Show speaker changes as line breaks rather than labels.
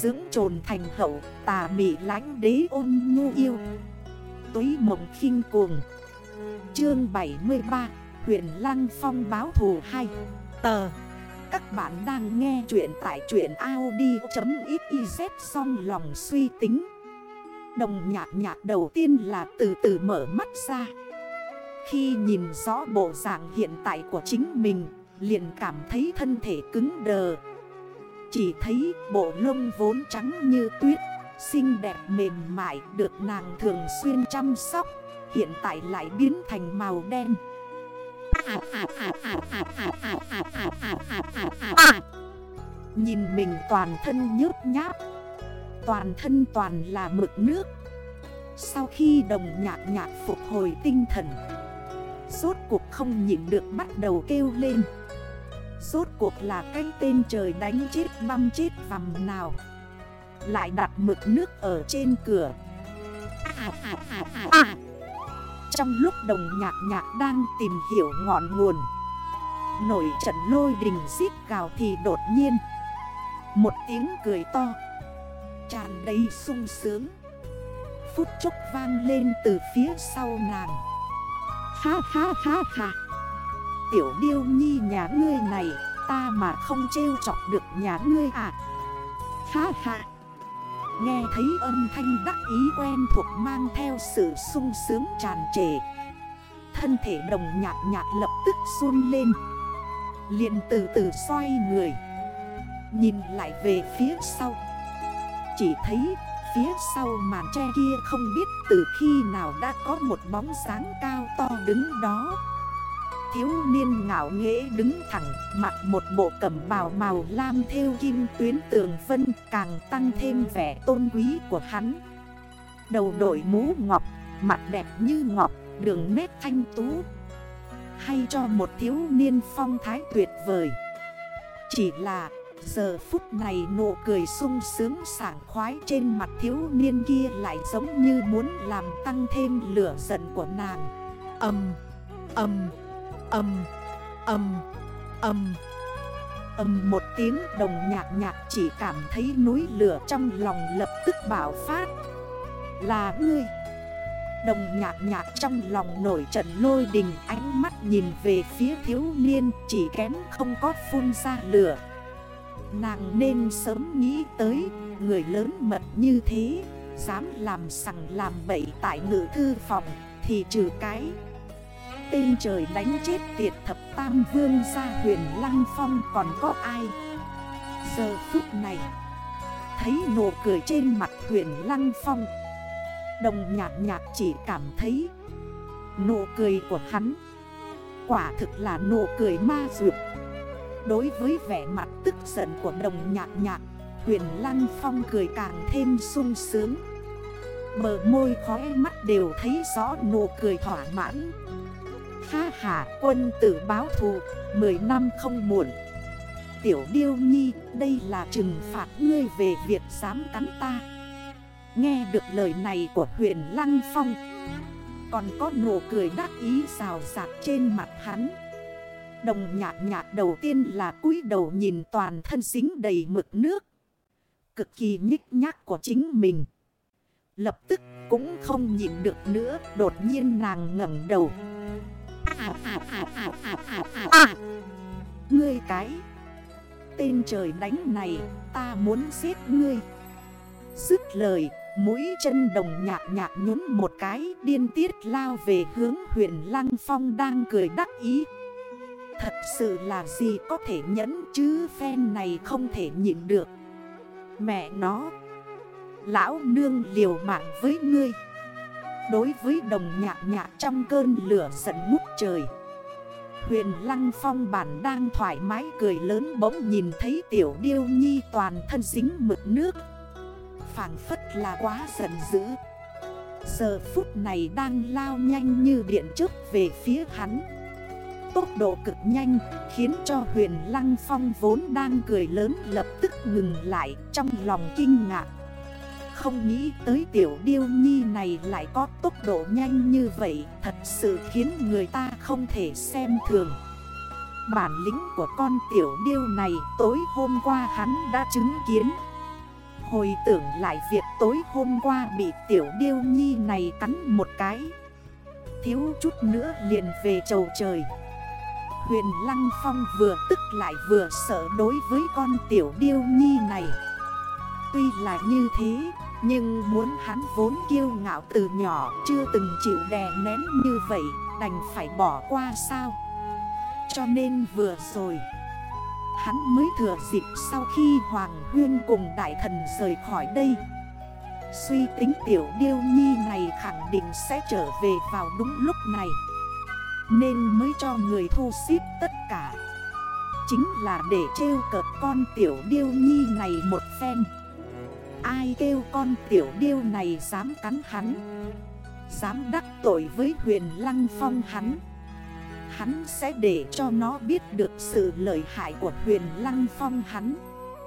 Dưỡng trồn thành hậu, tà mị lánh đế ôn nhu yêu. Túy mộng khinh cuồng. Chương 73 huyện Lăng Phong báo thù 2 Tờ. Các bạn đang nghe chuyện tại chuyện Audi.xyz song lòng suy tính. Đồng nhạc nhạc đầu tiên là từ từ mở mắt ra. Khi nhìn rõ bộ dạng hiện tại của chính mình, Liền cảm thấy thân thể cứng đờ. Chỉ thấy bộ lông vốn trắng như tuyết, Xinh đẹp mềm mại được nàng thường xuyên chăm sóc, Hiện tại lại biến thành màu đen. Nhìn mình toàn thân nhớp nháp Toàn thân toàn là mực nước. Sau khi đồng nhạc nhạc phục hồi tinh thần, Rốt cuộc không nhịn được bắt đầu kêu lên. Rốt cuộc là cái tên trời đánh chết, băm chết vằm nào. Lại đặt mực nước ở trên cửa. À, à, à, Trong lúc đồng nhạc nhạc đang tìm hiểu ngọn nguồn, Nổi trận lôi đình xít gào thì đột nhiên, Một tiếng cười to Tràn đầy sung sướng. Phút chốc vang lên từ phía sau nàng. Ha ha ha ha. Tiểu điêu nhi nhà ngươi này, Ta mà không trêu chọc được nhà ngươi à? Ha ha. Nghe thấy âm thanh đắc ý quen thuộc mang theo sự sung sướng tràn trề. Thân thể đồng nhạc nhạc lập tức run lên. Liền từ từ xoay người. Nhìn lại về phía sau. Chỉ thấy phía sau màn tre kia không biết từ khi nào đã có một bóng sáng cao to đứng đó. Thiếu niên ngạo nghễ đứng thẳng Mặc một bộ cẩm bào màu lam theo kim tuyến tường vân Càng tăng thêm vẻ tôn quý của hắn. Đầu đội mũ ngọc, mặt đẹp như ngọc, đường nét thanh tú Hay cho một thiếu niên phong thái tuyệt vời. Chỉ là giờ phút này nụ cười sung sướng sảng khoái trên mặt thiếu niên kia Lại giống như muốn làm tăng thêm lửa giận của nàng. Âm, âm Âm, âm, âm. Âm một tiếng đồng nhạc nhạc chỉ cảm thấy núi lửa trong lòng lập tức bảo phát. Là ngươi. Đồng nhạc nhạc trong lòng nổi trận lôi đình Ánh mắt nhìn về phía thiếu niên Chỉ kém không có phun ra lửa. Nàng nên sớm nghĩ tới Người lớn mật như thế Dám làm sằng làm bậy tại ngự thư phòng Thì trừ cái tên trời đánh chết tiệt thập tam vương ra huyền lăng phong còn có ai? Giờ phút này, Thấy nụ cười trên mặt huyền lăng phong. Đồng nhạc nhạc chỉ cảm thấy Nụ cười của hắn Quả thực là nụ cười ma dược. Đối với vẻ mặt tức giận của đồng nhạc nhạc, Huyền lăng phong cười càng thêm sung sướng. Bờ môi khói mắt đều thấy rõ nụ cười thỏa mãn. Ha ha, quân tử báo thù 10 năm không muộn. Tiểu Điêu Nhi, đây là trừng phạt ngươi về việc dám cắn ta. Nghe được lời này của huyền Lăng Phong, Còn có nụ cười đắc ý rào rạc trên mặt hắn. Đồng nhạc nhạc đầu tiên là cúi đầu nhìn toàn thân dính đầy mực nước. Cực kỳ nhích nhác của chính mình. Lập tức cũng không nhìn được nữa, Đột nhiên nàng ngẩng đầu. À, ngươi cái. Tên trời đánh này, Ta muốn giết ngươi. Dứt lời, Mũi chân đồng nhạc nhạc nhún một cái, Điên tiết lao về hướng huyện Lăng Phong đang cười đắc ý. Thật sự là gì có thể nhẫn chứ, phen này không thể nhịn được. Mẹ nó, Lão nương liều mạng với ngươi. Đối với đồng nhạc nhạc trong cơn lửa giận ngút trời. Huyền Lăng Phong bản đang thoải mái cười lớn bỗng nhìn thấy tiểu điêu nhi toàn thân dính mực nước. Phản phất là quá giận dữ. Giờ phút này đang lao nhanh như điện trước về phía hắn. Tốc độ cực nhanh khiến cho huyền Lăng Phong vốn đang cười lớn lập tức ngừng lại trong lòng kinh ngạc không nghĩ tới tiểu điêu nhi này lại có tốc độ nhanh như vậy, Thật sự khiến người ta không thể xem thường. Bản lĩnh của con tiểu điêu này tối hôm qua hắn đã chứng kiến. Hồi tưởng lại việc tối hôm qua bị tiểu điêu nhi này cắn một cái. Thiếu chút nữa liền về chầu trời. Huyền Lăng Phong vừa tức lại vừa sợ đối với con tiểu điêu nhi này. Tuy là như thế, Nhưng muốn hắn vốn kiêu ngạo từ nhỏ Chưa từng chịu đè nén như vậy, Đành phải bỏ qua sao? Cho nên vừa rồi, Hắn mới thừa dịp sau khi Hoàng Huyên cùng Đại Thần rời khỏi đây. Suy tính tiểu điêu nhi này khẳng định sẽ trở về vào đúng lúc này, Nên mới cho người thu xếp tất cả. Chính là để trêu cợt con tiểu điêu nhi này một phen. Ai kêu con tiểu điêu này dám cắn hắn? Dám đắc tội với huyền lăng phong hắn? Hắn sẽ để cho nó biết được sự lợi hại của huyền lăng phong hắn.